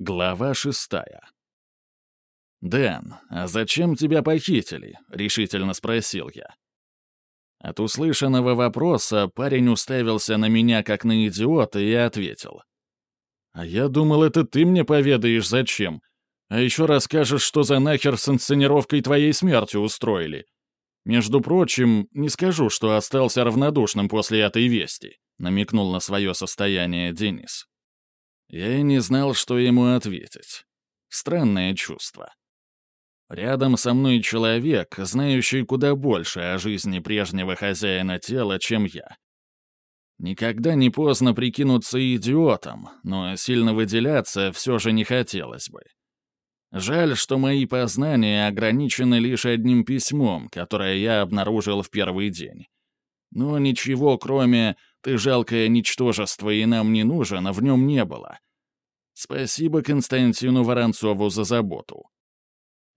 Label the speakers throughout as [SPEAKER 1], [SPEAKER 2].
[SPEAKER 1] Глава шестая. «Дэн, а зачем тебя похитили?» — решительно спросил я. От услышанного вопроса парень уставился на меня как на идиота и ответил. «А я думал, это ты мне поведаешь, зачем. А еще расскажешь, что за нахер с инсценировкой твоей смерти устроили. Между прочим, не скажу, что остался равнодушным после этой вести», — намекнул на свое состояние Денис. Я и не знал, что ему ответить. Странное чувство. Рядом со мной человек, знающий куда больше о жизни прежнего хозяина тела, чем я. Никогда не поздно прикинуться идиотом, но сильно выделяться все же не хотелось бы. Жаль, что мои познания ограничены лишь одним письмом, которое я обнаружил в первый день. Но ничего, кроме «ты жалкое ничтожество и нам не нужен», в нем не было. Спасибо Константину Воронцову за заботу.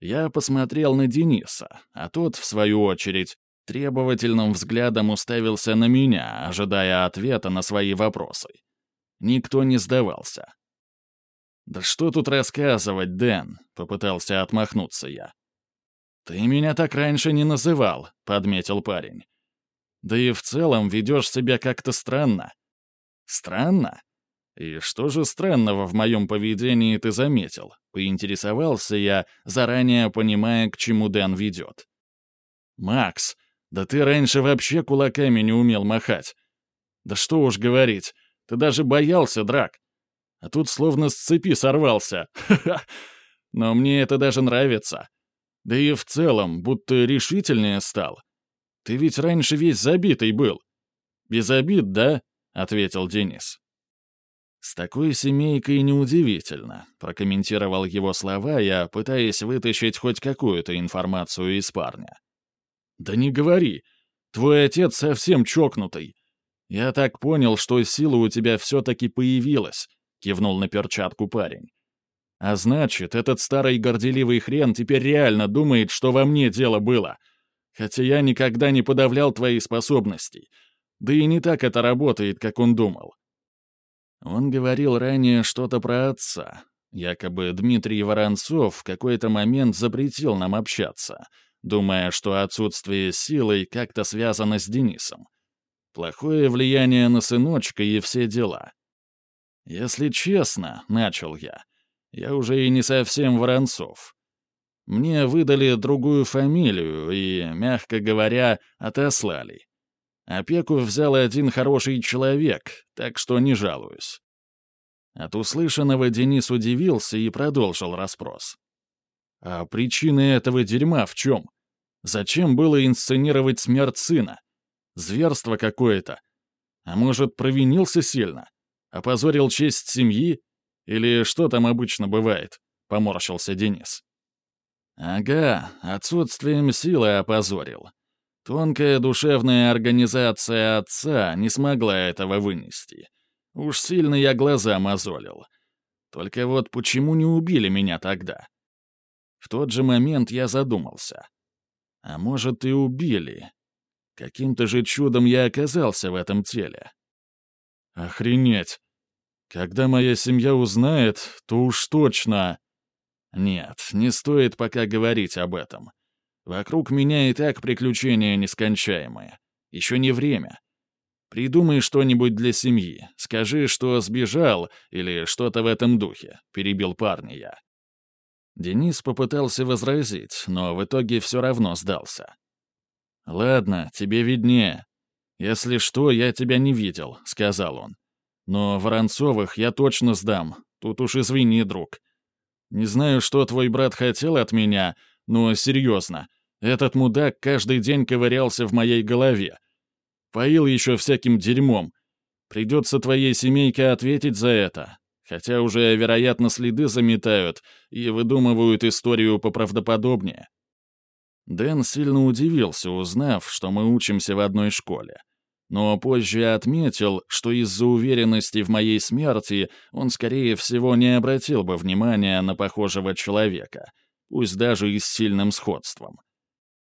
[SPEAKER 1] Я посмотрел на Дениса, а тот, в свою очередь, требовательным взглядом уставился на меня, ожидая ответа на свои вопросы. Никто не сдавался. «Да что тут рассказывать, Дэн?» — попытался отмахнуться я. «Ты меня так раньше не называл», — подметил парень. Да и в целом ведешь себя как-то странно. Странно? И что же странного в моем поведении ты заметил? Поинтересовался я, заранее понимая, к чему Дэн ведет. Макс, да ты раньше вообще кулаками не умел махать. Да что уж говорить, ты даже боялся драк. А тут словно с цепи сорвался. Но мне это даже нравится. Да и в целом, будто решительнее стал. Ты ведь раньше весь забитый был». «Без обид, да?» — ответил Денис. «С такой семейкой неудивительно», — прокомментировал его слова я, пытаясь вытащить хоть какую-то информацию из парня. «Да не говори. Твой отец совсем чокнутый. Я так понял, что сила у тебя все-таки появилась», — кивнул на перчатку парень. «А значит, этот старый горделивый хрен теперь реально думает, что во мне дело было хотя я никогда не подавлял твои способности. Да и не так это работает, как он думал. Он говорил ранее что-то про отца. Якобы Дмитрий Воронцов в какой-то момент запретил нам общаться, думая, что отсутствие силы как-то связано с Денисом. Плохое влияние на сыночка и все дела. Если честно, — начал я, — я уже и не совсем Воронцов. Мне выдали другую фамилию и, мягко говоря, отослали. Опеку взял один хороший человек, так что не жалуюсь. От услышанного Денис удивился и продолжил расспрос. А причина этого дерьма в чем? Зачем было инсценировать смерть сына? Зверство какое-то. А может, провинился сильно? Опозорил честь семьи? Или что там обычно бывает? Поморщился Денис. Ага, отсутствием силы опозорил. Тонкая душевная организация отца не смогла этого вынести. Уж сильно я глаза мозолил. Только вот почему не убили меня тогда? В тот же момент я задумался. А может, и убили. Каким-то же чудом я оказался в этом теле. Охренеть. Когда моя семья узнает, то уж точно... Нет, не стоит пока говорить об этом. Вокруг меня и так приключения нескончаемые. Еще не время. Придумай что-нибудь для семьи. Скажи, что сбежал или что-то в этом духе», — перебил парня я. Денис попытался возразить, но в итоге все равно сдался. «Ладно, тебе виднее. Если что, я тебя не видел», — сказал он. «Но Воронцовых я точно сдам. Тут уж извини, друг. Не знаю, что твой брат хотел от меня, но серьезно, этот мудак каждый день ковырялся в моей голове. Поил еще всяким дерьмом. Придется твоей семейке ответить за это. Хотя уже, вероятно, следы заметают и выдумывают историю поправдоподобнее. Дэн сильно удивился, узнав, что мы учимся в одной школе но позже отметил, что из-за уверенности в моей смерти он, скорее всего, не обратил бы внимания на похожего человека, пусть даже и с сильным сходством.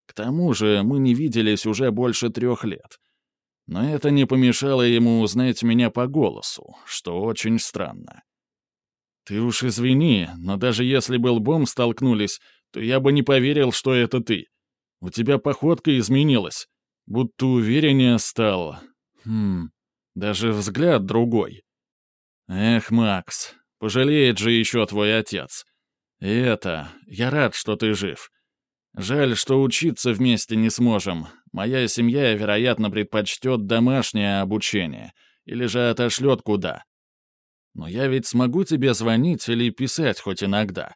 [SPEAKER 1] К тому же мы не виделись уже больше трех лет. Но это не помешало ему узнать меня по голосу, что очень странно. «Ты уж извини, но даже если бы лбом столкнулись, то я бы не поверил, что это ты. У тебя походка изменилась, будто увереннее стал. Хм, даже взгляд другой. Эх, Макс, пожалеет же еще твой отец. И это, я рад, что ты жив. Жаль, что учиться вместе не сможем. Моя семья, вероятно, предпочтет домашнее обучение или же отошлет куда. Но я ведь смогу тебе звонить или писать хоть иногда.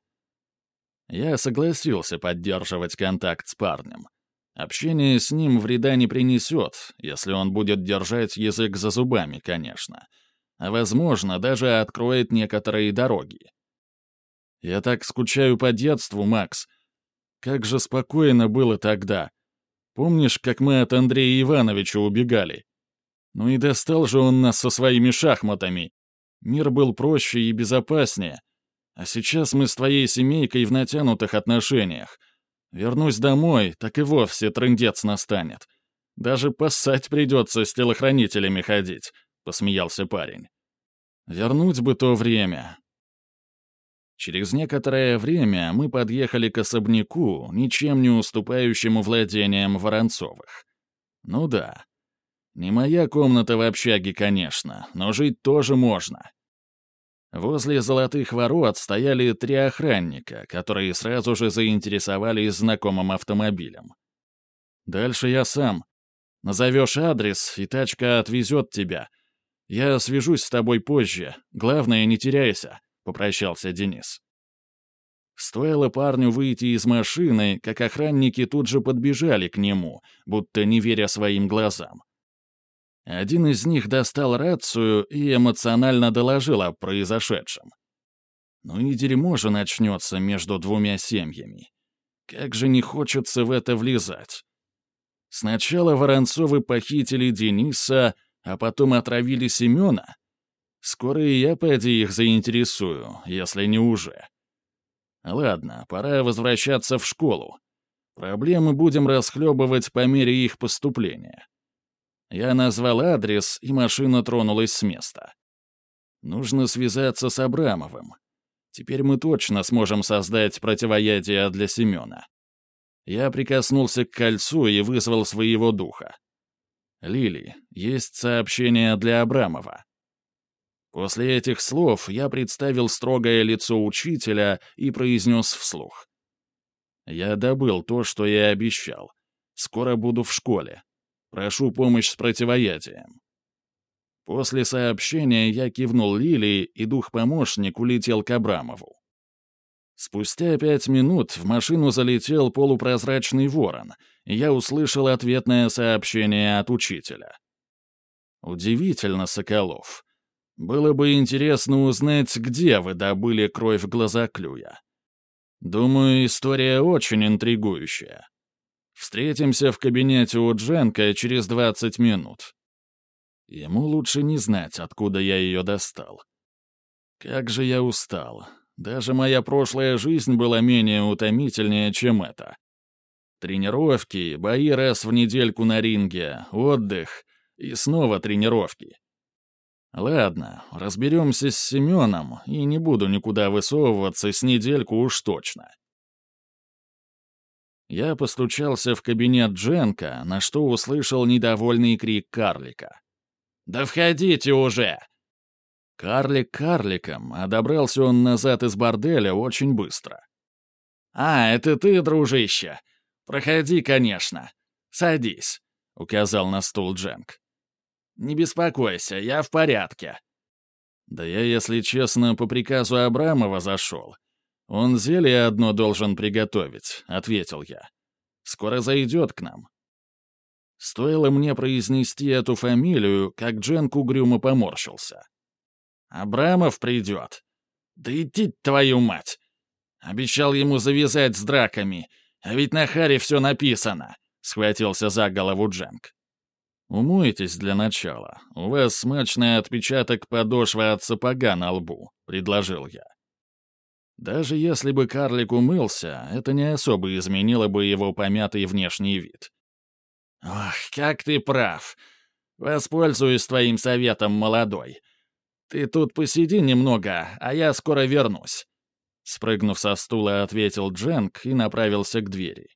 [SPEAKER 1] Я согласился поддерживать контакт с парнем. Общение с ним вреда не принесет, если он будет держать язык за зубами, конечно. А, возможно, даже откроет некоторые дороги. Я так скучаю по детству, Макс. Как же спокойно было тогда. Помнишь, как мы от Андрея Ивановича убегали? Ну и достал же он нас со своими шахматами. Мир был проще и безопаснее. А сейчас мы с твоей семейкой в натянутых отношениях — Вернусь домой, так и вовсе трындец настанет. Даже поссать придется с телохранителями ходить», — посмеялся парень. «Вернуть бы то время». Через некоторое время мы подъехали к особняку, ничем не уступающему владениям Воронцовых. Ну да. Не моя комната в общаге, конечно, но жить тоже можно. Возле золотых ворот стояли три охранника, которые сразу же заинтересовались знакомым автомобилем. «Дальше я сам. Назовешь адрес, и тачка отвезет тебя. Я свяжусь с тобой позже. Главное, не теряйся», — попрощался Денис. Стоило парню выйти из машины, как охранники тут же подбежали к нему, будто не веря своим глазам. Один из них достал рацию и эмоционально доложил о произошедшем. Ну и дерьмо же начнется между двумя семьями. Как же не хочется в это влезать. Сначала Воронцовы похитили Дениса, а потом отравили Семена. Скоро и я, поди, их заинтересую, если не уже. Ладно, пора возвращаться в школу. Проблемы будем расхлебывать по мере их поступления. Я назвал адрес, и машина тронулась с места. Нужно связаться с Абрамовым. Теперь мы точно сможем создать противоядие для Семена. Я прикоснулся к кольцу и вызвал своего духа. «Лили, есть сообщение для Абрамова». После этих слов я представил строгое лицо учителя и произнес вслух. «Я добыл то, что я обещал. Скоро буду в школе. Прошу помощь с противоядием». После сообщения я кивнул Лилии, и дух-помощник улетел к Абрамову. Спустя пять минут в машину залетел полупрозрачный ворон, и я услышал ответное сообщение от учителя. «Удивительно, Соколов. Было бы интересно узнать, где вы добыли кровь глазоклюя. Думаю, история очень интригующая. Встретимся в кабинете у Дженка через 20 минут. Ему лучше не знать, откуда я ее достал. Как же я устал. Даже моя прошлая жизнь была менее утомительнее, чем это. Тренировки, бои раз в недельку на ринге, отдых и снова тренировки. Ладно, разберемся с Семеном, и не буду никуда высовываться с недельку уж точно. Я постучался в кабинет Дженка, на что услышал недовольный крик карлика. «Да входите уже!» Карлик карликом, а добрался он назад из борделя очень быстро. «А, это ты, дружище? Проходи, конечно. Садись», — указал на стул Дженк. «Не беспокойся, я в порядке». «Да я, если честно, по приказу Абрамова зашел. «Он зелье одно должен приготовить», — ответил я. «Скоро зайдет к нам». Стоило мне произнести эту фамилию, как Дженк угрюмо поморщился. «Абрамов придет. Да идти твою мать! Обещал ему завязать с драками, а ведь на Харе все написано», — схватился за голову Дженк. «Умойтесь для начала. У вас смачный отпечаток подошвы от сапога на лбу», — предложил я. Даже если бы карлик умылся, это не особо изменило бы его помятый внешний вид. «Ох, как ты прав! Воспользуюсь твоим советом, молодой. Ты тут посиди немного, а я скоро вернусь». Спрыгнув со стула, ответил Дженк и направился к двери.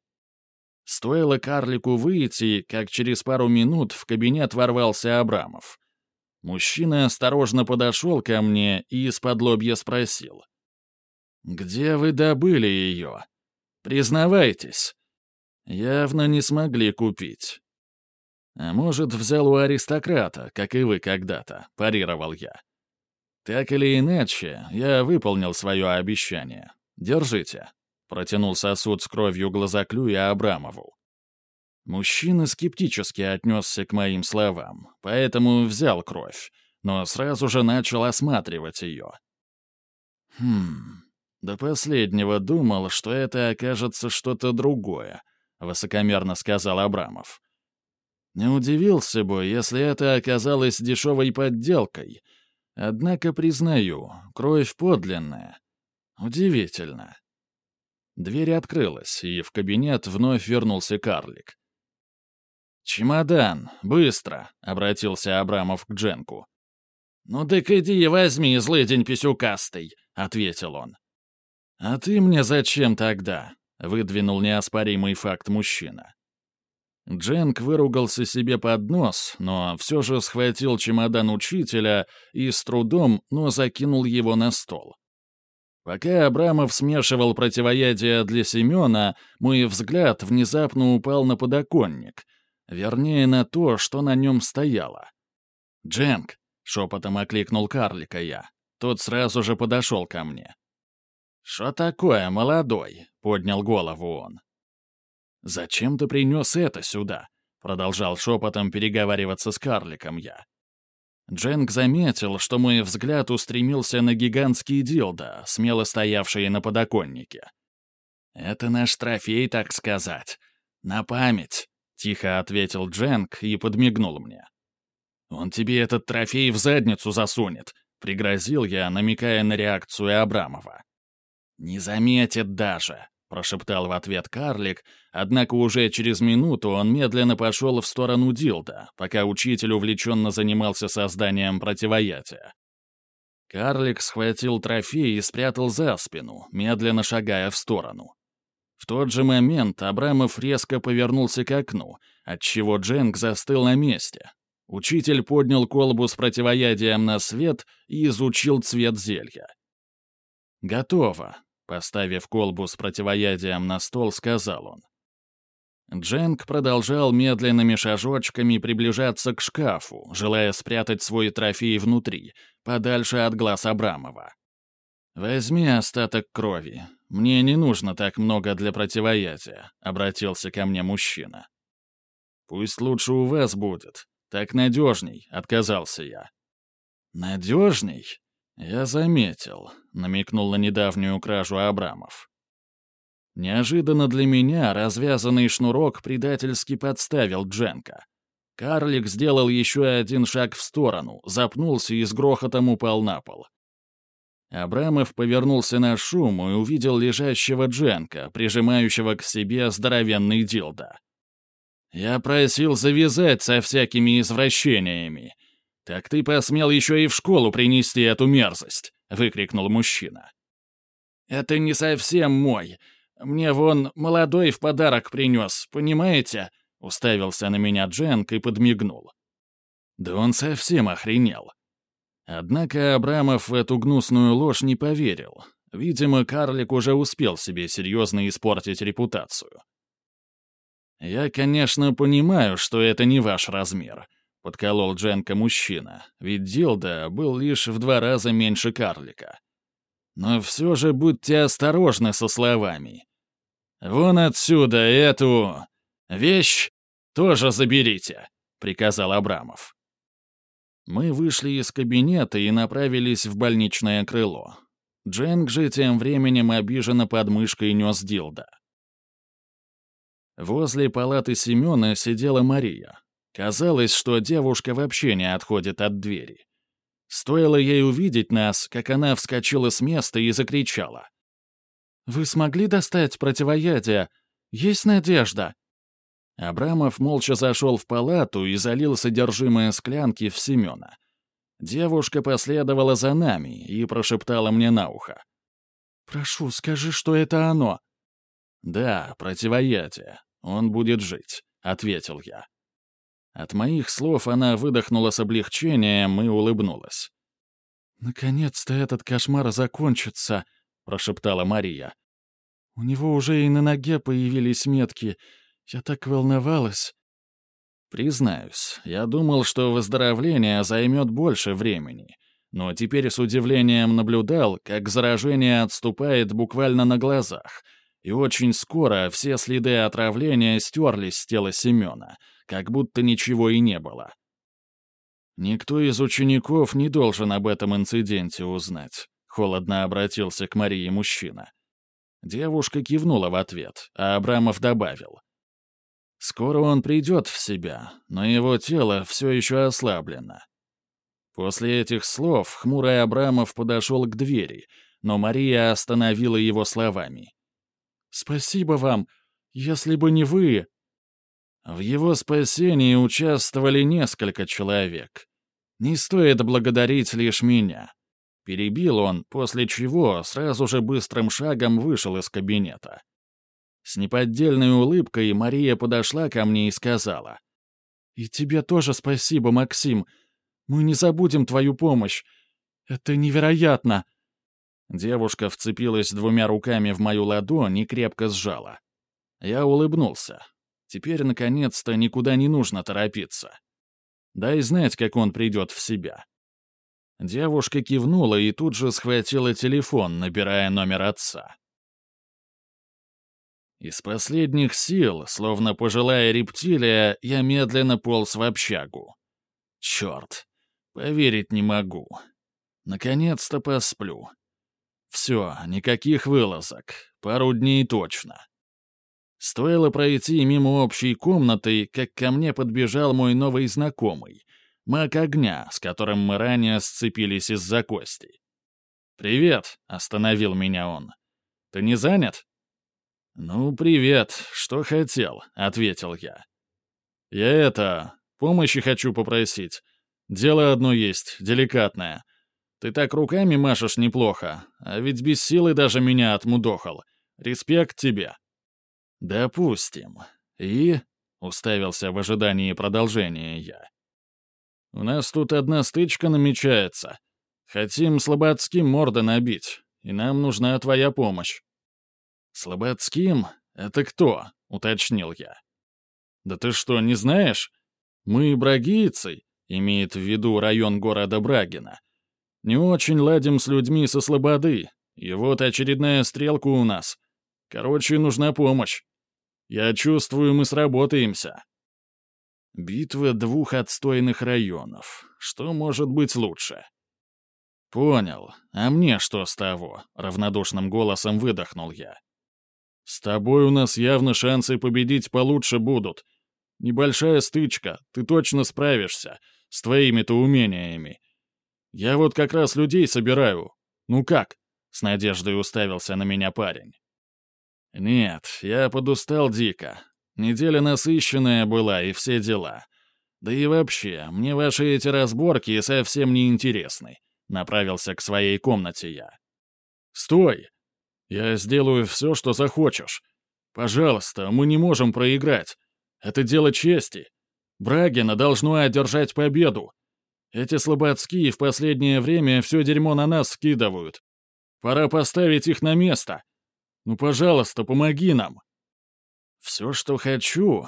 [SPEAKER 1] Стоило карлику выйти, как через пару минут в кабинет ворвался Абрамов. Мужчина осторожно подошел ко мне и из-под лобья спросил. «Где вы добыли ее? Признавайтесь». Явно не смогли купить. А может, взял у аристократа, как и вы когда-то, парировал я. Так или иначе, я выполнил свое обещание. Держите. Протянул сосуд с кровью глазоклюя Абрамову. Мужчина скептически отнесся к моим словам, поэтому взял кровь, но сразу же начал осматривать ее. «Хм, до последнего думал, что это окажется что-то другое», — высокомерно сказал Абрамов. «Не удивился бы, если это оказалось дешевой подделкой. Однако, признаю, кровь подлинная. Удивительно». Дверь открылась, и в кабинет вновь вернулся карлик. «Чемодан, быстро!» — обратился Абрамов к Дженку. «Ну так иди и возьми, злыдень писюкастый!» — ответил он. «А ты мне зачем тогда?» — выдвинул неоспоримый факт мужчина. Дженк выругался себе под нос, но все же схватил чемодан учителя и с трудом, но закинул его на стол. Пока Абрамов смешивал противоядие для Семена, мой взгляд внезапно упал на подоконник — Вернее, на то, что на нем стояло. «Дженк!» — шепотом окликнул карлика я. Тот сразу же подошел ко мне. «Что такое, молодой?» — поднял голову он. «Зачем ты принес это сюда?» — продолжал шепотом переговариваться с карликом я. Дженк заметил, что мой взгляд устремился на гигантский дилдо, смело стоявший на подоконнике. «Это наш трофей, так сказать. На память. — тихо ответил Дженк и подмигнул мне. «Он тебе этот трофей в задницу засунет», — пригрозил я, намекая на реакцию Абрамова. «Не заметит даже», — прошептал в ответ карлик, однако уже через минуту он медленно пошел в сторону Дилда, пока учитель увлеченно занимался созданием противоятия. Карлик схватил трофей и спрятал за спину, медленно шагая в сторону. В тот же момент Абрамов резко повернулся к окну, отчего Дженк застыл на месте. Учитель поднял колбу с противоядием на свет и изучил цвет зелья. «Готово», — поставив колбу с противоядием на стол, сказал он. Дженк продолжал медленными шажочками приближаться к шкафу, желая спрятать свой трофей внутри, подальше от глаз Абрамова. «Возьми остаток крови. Мне не нужно так много для противоядия», — обратился ко мне мужчина. «Пусть лучше у вас будет. Так надежней», — отказался я. «Надежней?» «Я заметил», — намекнул на недавнюю кражу Абрамов. Неожиданно для меня развязанный шнурок предательски подставил Дженка. Карлик сделал еще один шаг в сторону, запнулся и с грохотом упал на пол. Абрамов повернулся на шум и увидел лежащего Дженка, прижимающего к себе здоровенный дилда. «Я просил завязать со всякими извращениями. Так ты посмел еще и в школу принести эту мерзость!» — выкрикнул мужчина. «Это не совсем мой. Мне вон молодой в подарок принес, понимаете?» — уставился на меня Дженк и подмигнул. «Да он совсем охренел. Однако Абрамов в эту гнусную ложь не поверил. Видимо, карлик уже успел себе серьезно испортить репутацию. «Я, конечно, понимаю, что это не ваш размер», — подколол Дженка мужчина, ведь Дилда был лишь в два раза меньше карлика. «Но все же будьте осторожны со словами. Вон отсюда эту... вещь тоже заберите», — приказал Абрамов. Мы вышли из кабинета и направились в больничное крыло. Дженг же тем временем обиженно под мышкой нес Дилда. Возле палаты Семена сидела Мария. Казалось, что девушка вообще не отходит от двери. Стоило ей увидеть нас, как она вскочила с места и закричала. «Вы смогли достать противоядие? Есть надежда!» Абрамов молча зашел в палату и залил содержимое склянки в Семена. Девушка последовала за нами и прошептала мне на ухо.
[SPEAKER 2] «Прошу, скажи, что это оно».
[SPEAKER 1] «Да, противоядие. Он будет жить», — ответил я. От моих слов она выдохнула с облегчением и улыбнулась.
[SPEAKER 2] «Наконец-то этот кошмар закончится», — прошептала Мария. «У него уже и на ноге появились метки. Я так волновалась».
[SPEAKER 1] Признаюсь, я думал, что выздоровление займет больше времени, но теперь с удивлением наблюдал, как заражение отступает буквально на глазах, и очень скоро все следы отравления стерлись с тела Семена, как будто ничего и не было. Никто из учеников не должен об этом инциденте узнать. Холодно обратился к Марии мужчина. Девушка кивнула в ответ, а Абрамов добавил. «Скоро он придет в себя, но его тело все еще ослаблено». После этих слов хмурый Абрамов подошел к двери, но Мария остановила его словами.
[SPEAKER 2] «Спасибо вам. Если бы не вы...»
[SPEAKER 1] В его спасении участвовали несколько человек. Не стоит благодарить лишь меня. Перебил он, после чего сразу же быстрым шагом вышел из кабинета. С неподдельной улыбкой Мария подошла ко мне и сказала.
[SPEAKER 2] «И тебе тоже спасибо, Максим. Мы не забудем твою помощь. Это невероятно!»
[SPEAKER 1] Девушка вцепилась двумя руками в мою ладонь и крепко сжала. Я улыбнулся. Теперь, наконец-то, никуда не нужно торопиться. Дай знать, как он придет в себя. Девушка кивнула и тут же схватила телефон, набирая номер отца. Из последних сил, словно пожилая рептилия, я медленно полз в общагу. Черт, поверить не могу. Наконец-то посплю. Все, никаких вылазок. Пару дней точно. Стоило пройти мимо общей комнаты, как ко мне подбежал мой новый знакомый, маг огня, с которым мы ранее сцепились из-за кости. «Привет», — остановил меня он. «Ты не занят?» «Ну, привет. Что хотел?» — ответил я. «Я это... помощи хочу попросить. Дело одно есть, деликатное. Ты так руками машешь неплохо, а ведь без силы даже меня отмудохал. Респект тебе». «Допустим. И...» — уставился в ожидании продолжения я. «У нас тут одна стычка намечается. Хотим слободским морда набить, и нам нужна твоя помощь». «Слободским? Это кто?» — уточнил я. «Да ты что, не знаешь? Мы брагийцы, имеет в виду район города Брагина. Не очень ладим с людьми со слободы, и вот очередная стрелка у нас. Короче, нужна помощь. Я чувствую, мы сработаемся. Битва двух отстойных районов. Что может быть лучше? Понял. А мне что с того? Равнодушным голосом выдохнул я. С тобой у нас явно шансы победить получше будут. Небольшая стычка, ты точно справишься. С твоими-то умениями. Я вот как раз людей собираю. Ну как? С надеждой уставился на меня парень. «Нет, я подустал дико. Неделя насыщенная была и все дела. Да и вообще, мне ваши эти разборки совсем не интересны», — направился к своей комнате я. «Стой! Я сделаю все, что захочешь. Пожалуйста, мы не можем проиграть. Это дело чести. Брагина должно одержать победу. Эти слабацкие в последнее время все дерьмо на нас скидывают. Пора поставить их на место. Ну, пожалуйста, помоги нам!» «Все, что хочу...»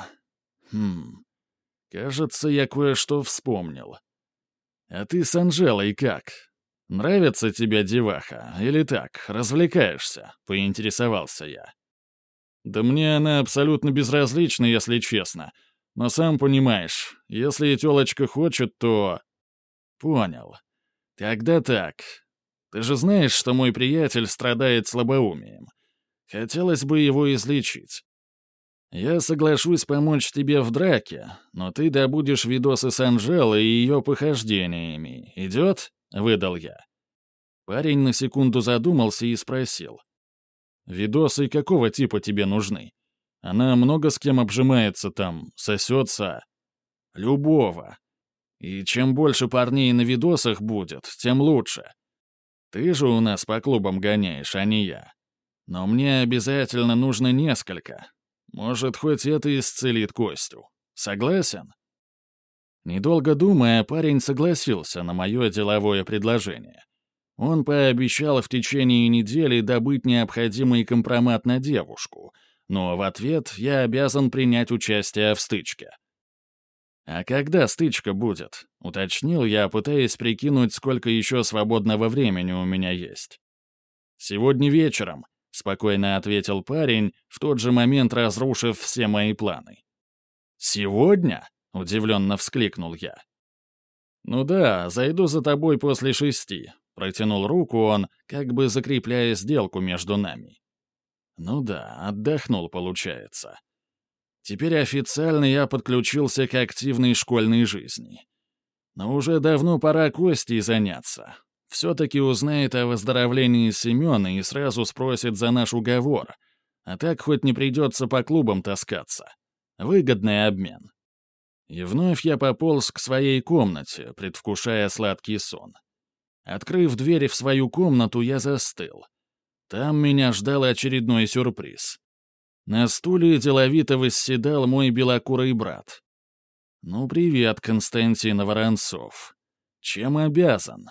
[SPEAKER 1] «Хм... Кажется, я кое-что вспомнил. А ты с Анжелой как? Нравится тебе деваха? Или так, развлекаешься?» — поинтересовался я. «Да мне она абсолютно безразлична, если честно. Но сам понимаешь, если тёлочка хочет, то...» «Понял. Тогда так. Ты же знаешь, что мой приятель страдает слабоумием. Хотелось бы его излечить. Я соглашусь помочь тебе в драке, но ты добудешь видосы с Анжелой и ее похождениями. Идет?» — выдал я. Парень на секунду задумался и спросил. «Видосы какого типа тебе нужны? Она много с кем обжимается там, сосется?» «Любого. И чем больше парней на видосах будет, тем лучше. Ты же у нас по клубам гоняешь, а не я. Но мне обязательно нужно несколько. Может, хоть это исцелит Костю. Согласен?» Недолго думая, парень согласился на мое деловое предложение. Он пообещал в течение недели добыть необходимый компромат на девушку, но в ответ я обязан принять участие в стычке. «А когда стычка будет?» — уточнил я, пытаясь прикинуть, сколько еще свободного времени у меня есть. «Сегодня вечером», — спокойно ответил парень, в тот же момент разрушив все мои планы. «Сегодня?» — удивленно вскликнул я. «Ну да, зайду за тобой после шести», — протянул руку он, как бы закрепляя сделку между нами. «Ну да, отдохнул, получается. Теперь официально я подключился к активной школьной жизни. Но уже давно пора Костей заняться. Все-таки узнает о выздоровлении Семена и сразу спросит за наш уговор. А так хоть не придется по клубам таскаться. Выгодный обмен. И вновь я пополз к своей комнате, предвкушая сладкий сон. Открыв дверь в свою комнату, я застыл. Там меня ждал очередной сюрприз. На стуле деловито восседал мой белокурый брат. «Ну, привет, Константин Воронцов. Чем обязан?»